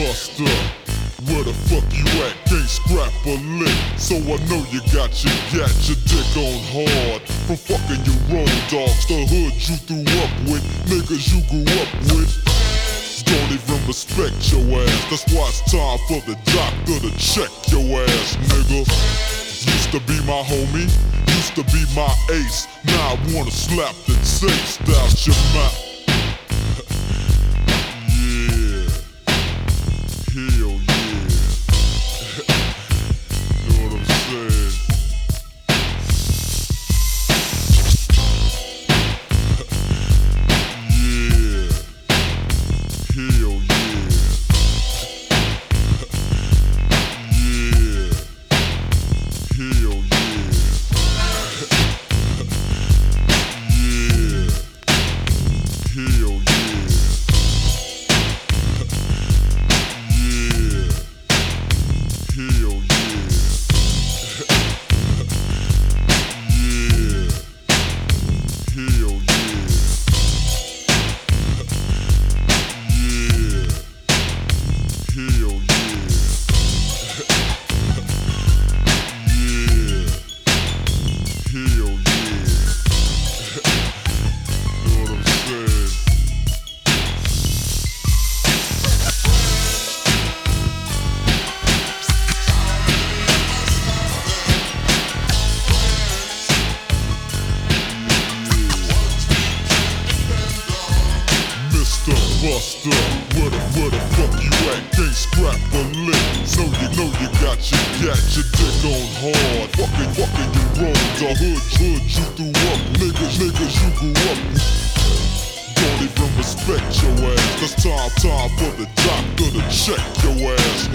buster. Where the fuck you at? Can't scrap a lick. So I know you got your got your dick on hard. From fucking your own dogs, the hood you threw up with, niggas you grew up with. Don't even respect your ass. That's why it's time for the doctor to check your ass, nigga. Used to be my homie, used to be my ace. Now I wanna slap the taste out your mouth. Got your dick on hard. Fucking, fucking you wrong, the hood, hood you threw up. Niggas, niggas you grew up. Don't even respect your ass. Cause time, time for the doctor to check your ass.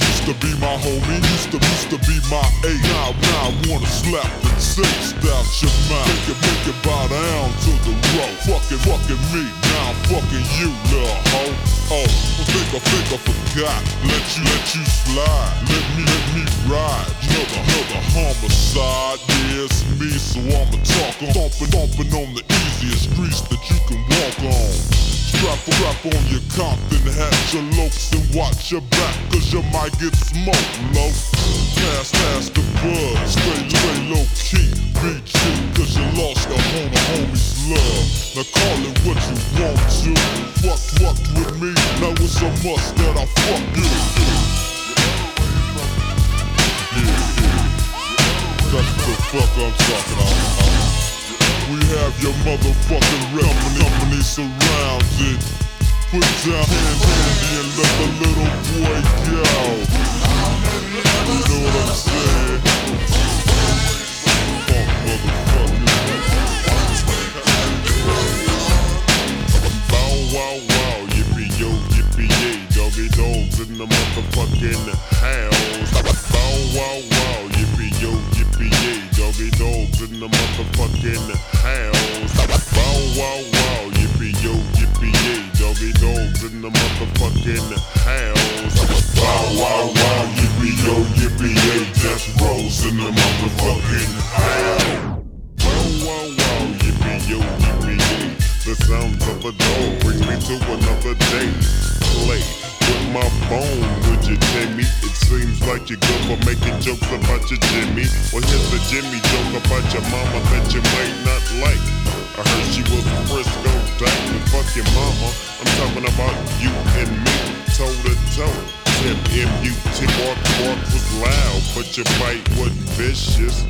Used to be my homie, used to, used to be my A. Now, now I wanna slap the taste out your mouth. Make it, make it bow down to road. Fucking, fucking me, now I'm fucking you, little hoe. Oh, I think I think I forgot. Let you, let you slide. Let me, let me ride. Another, another homicide. Yeah, it's me, so I'ma talk on. Thumping, thumping on the easiest streets that you can walk on. Strap, strap on your Compton hat, your lokes and watch your back, cause you might get smoked, low. Must that I fuck. Yeah, yeah. That's the fuck I'm talking about. We have your motherfucking rep company surrounded. Put down hand handy and let the little boy go. You know what I'm saying? Motherfucking house. Bow wow wow, yippee yo, yippee yay, Doggy Dogg's in the motherfucking house. Bow wow wow, yippee yo, yippee yay, Doggy Dogg's in the motherfucking house. Bow wow wow, yippee yo, yippee yay, just rolls in the motherfucking house. Wow wow wow, yippee yo, yippee yay. The sounds of a dog bring me to another day. Play with my phone, would you, seems like you're good for making jokes about your Jimmy. Well, here's a Jimmy joke about your mama that you might not like. I heard she was a Frisco type, and fuck your mama. I'm talking about you and me, toe to toe. Tip M-U-T, walk, walk was loud, but your bite wasn't vicious.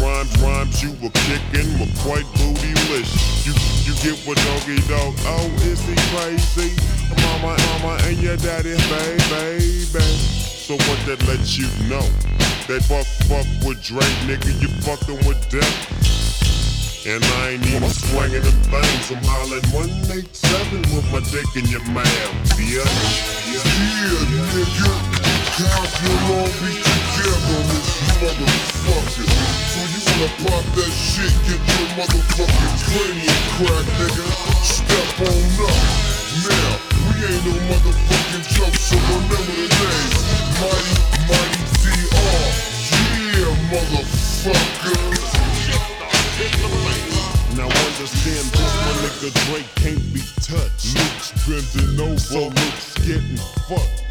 Rhymes, rhymes you were kicking were quite bootylicious. You, you get what Doggy Dogg, oh, is he crazy? Mama, mama, and your daddy, baby, baby. So what that lets you know? That fuck, fuck with Dre, nigga, you fucking with death. And I ain't even swinging the things. I'm hollering 187 with my dick in your mouth, bitch. Yeah, nigga. Time for Long Beach together this motherfucker. So you wanna pop that shit, get your motherfucking cranium crack, nigga. Step on up. Now, ain't no motherfucking jokes, so remember the. Mighty, mighty DR. Yeah, motherfucker. Now understand this, my nigga Dre can't be touched. Luke's bending over, so Luke's getting fucked.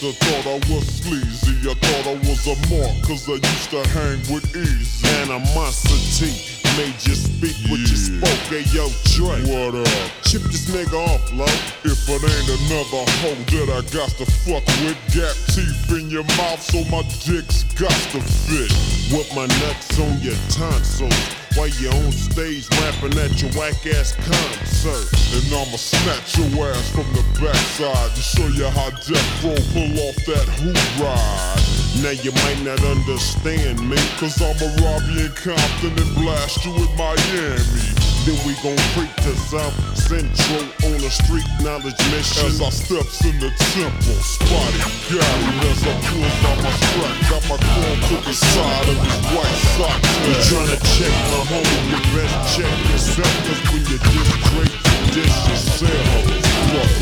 Thought I was sleazy. I thought I was a mark, cause I used to hang with Eazy. Animosity made you speak what you spoke. Hey, yo, Dre. What up? Chip this nigga off, low. If it ain't another hoe that I got to fuck with, gap teeth in your mouth so my dick's got to fit. With my nuts on your tonsils. While you're on stage rapping at your whack ass concert. And I'ma snatch your ass from the backside to show you how Death Row pull off that hoop ride. Now you might not understand me. Cause I'ma rob you in Compton and blast you in Miami. Then we gon' freak to South Central on a street knowledge mission. As I steps in the temple, spotty Gary as I pulls out my strap, got my chrome to the side of his white socks. You tryna check my homie, you better check yourself. Cause when you diss great, you diss yourself.